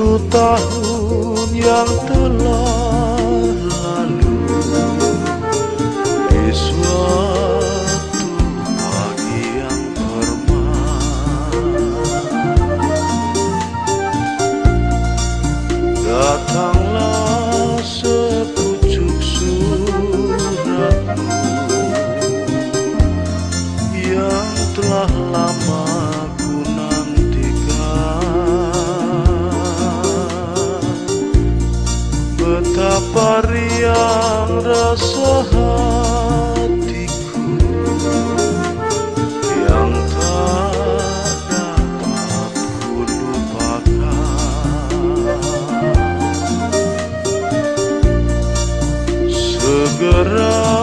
Sepuluh tahun yang telah around.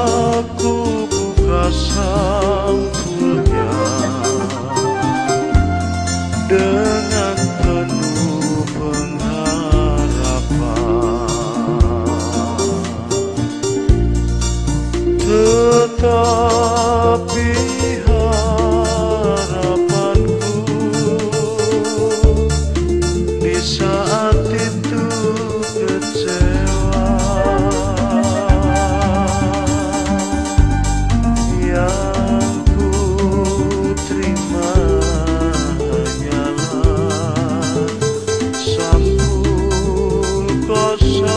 show.